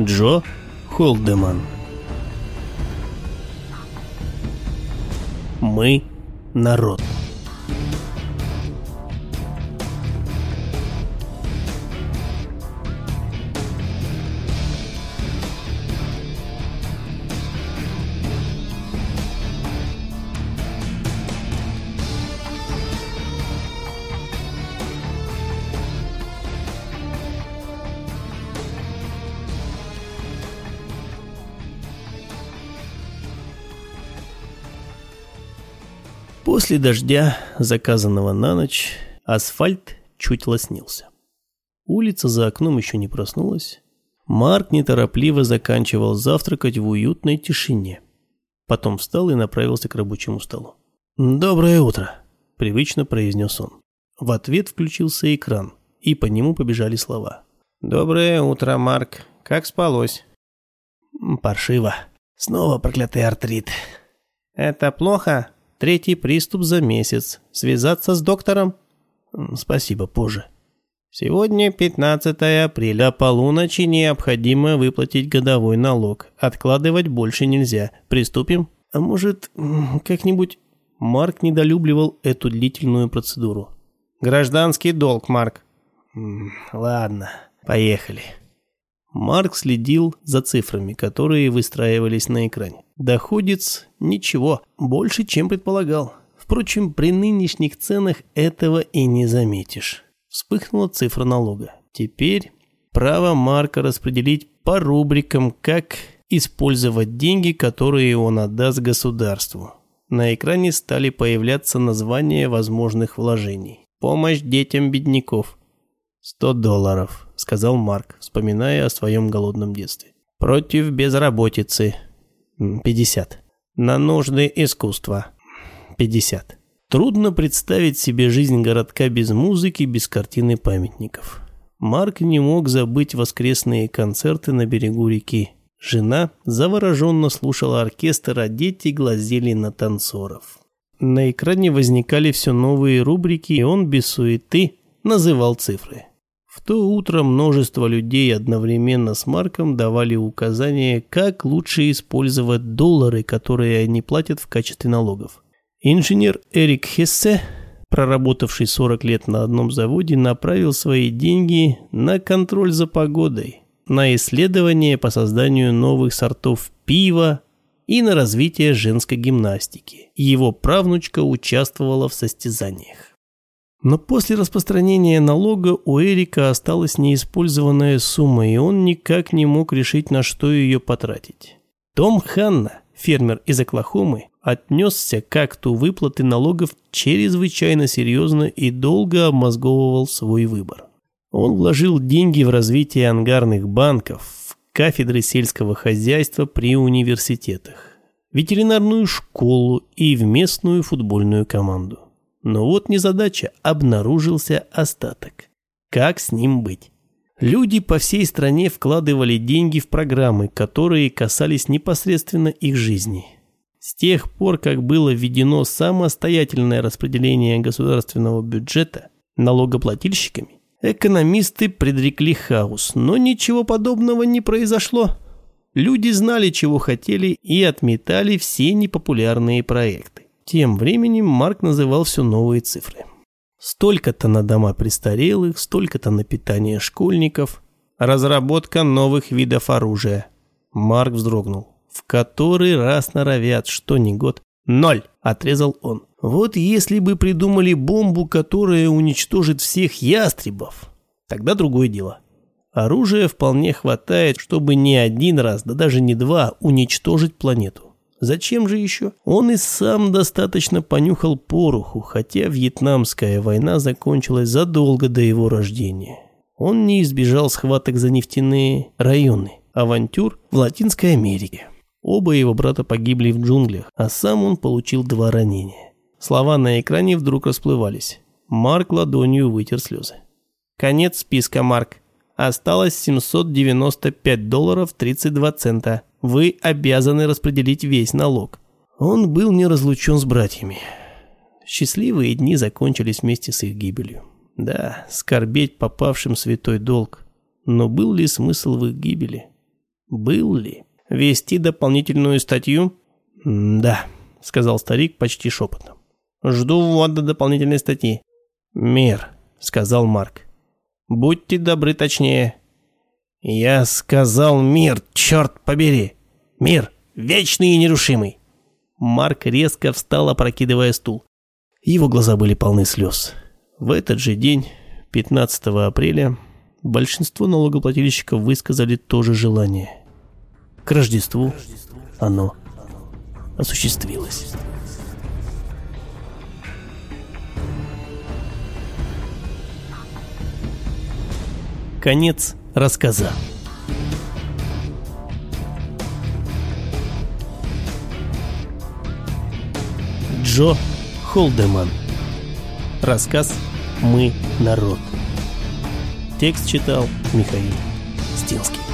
Джо Холдеман. Мы народ. После дождя, заказанного на ночь, асфальт чуть лоснился. Улица за окном еще не проснулась. Марк неторопливо заканчивал завтракать в уютной тишине. Потом встал и направился к рабочему столу. «Доброе утро», – привычно произнес он. В ответ включился экран, и по нему побежали слова. «Доброе утро, Марк. Как спалось?» «Паршиво. Снова проклятый артрит». «Это плохо?» Третий приступ за месяц. Связаться с доктором? Спасибо, позже. Сегодня 15 апреля, полуночи необходимо выплатить годовой налог. Откладывать больше нельзя. Приступим? А может, как-нибудь... Марк недолюбливал эту длительную процедуру. Гражданский долг, Марк. Ладно, поехали. Марк следил за цифрами, которые выстраивались на экране. Доходец – ничего, больше, чем предполагал. Впрочем, при нынешних ценах этого и не заметишь. Вспыхнула цифра налога. Теперь право Марка распределить по рубрикам, как использовать деньги, которые он отдаст государству. На экране стали появляться названия возможных вложений. Помощь детям бедняков. 100 долларов, сказал Марк, вспоминая о своем голодном детстве. Против безработицы. 50. На нужды искусства. 50. Трудно представить себе жизнь городка без музыки, без картины памятников. Марк не мог забыть воскресные концерты на берегу реки. Жена завороженно слушала оркестр, а дети глазели на танцоров. На экране возникали все новые рубрики, и он без суеты называл цифры. В то утро множество людей одновременно с Марком давали указания, как лучше использовать доллары, которые они платят в качестве налогов. Инженер Эрик Хессе, проработавший 40 лет на одном заводе, направил свои деньги на контроль за погодой, на исследования по созданию новых сортов пива и на развитие женской гимнастики. Его правнучка участвовала в состязаниях. Но после распространения налога у Эрика осталась неиспользованная сумма, и он никак не мог решить, на что ее потратить. Том Ханна, фермер из Оклахомы, отнесся к акту выплаты налогов чрезвычайно серьезно и долго обмозговывал свой выбор. Он вложил деньги в развитие ангарных банков, в кафедры сельского хозяйства при университетах, ветеринарную школу и в местную футбольную команду. Но вот незадача, обнаружился остаток. Как с ним быть? Люди по всей стране вкладывали деньги в программы, которые касались непосредственно их жизни. С тех пор, как было введено самостоятельное распределение государственного бюджета налогоплательщиками, экономисты предрекли хаос, но ничего подобного не произошло. Люди знали, чего хотели и отметали все непопулярные проекты. Тем временем Марк называл все новые цифры. Столько-то на дома престарелых, столько-то на питание школьников. Разработка новых видов оружия. Марк вздрогнул. В который раз норовят, что не год. Ноль, отрезал он. Вот если бы придумали бомбу, которая уничтожит всех ястребов, тогда другое дело. Оружия вполне хватает, чтобы не один раз, да даже не два, уничтожить планету. Зачем же еще? Он и сам достаточно понюхал пороху, хотя Вьетнамская война закончилась задолго до его рождения. Он не избежал схваток за нефтяные районы, авантюр в Латинской Америке. Оба его брата погибли в джунглях, а сам он получил два ранения. Слова на экране вдруг расплывались. Марк ладонью вытер слезы. Конец списка, Марк. Осталось 795 долларов 32 цента. Вы обязаны распределить весь налог. Он был не разлучен с братьями. Счастливые дни закончились вместе с их гибелью. Да, скорбеть попавшим святой долг. Но был ли смысл в их гибели? Был ли? Вести дополнительную статью? «Да», — сказал старик почти шепотом. «Жду ввода дополнительной статьи». «Мир», — сказал Марк. «Будьте добры точнее». «Я сказал мир, черт побери! Мир, вечный и нерушимый!» Марк резко встал, опрокидывая стул. Его глаза были полны слез. В этот же день, 15 апреля, большинство налогоплательщиков высказали то же желание. К Рождеству оно осуществилось. Конец рассказа. Джо Холдеман. Рассказ «Мы народ». Текст читал Михаил Стинский.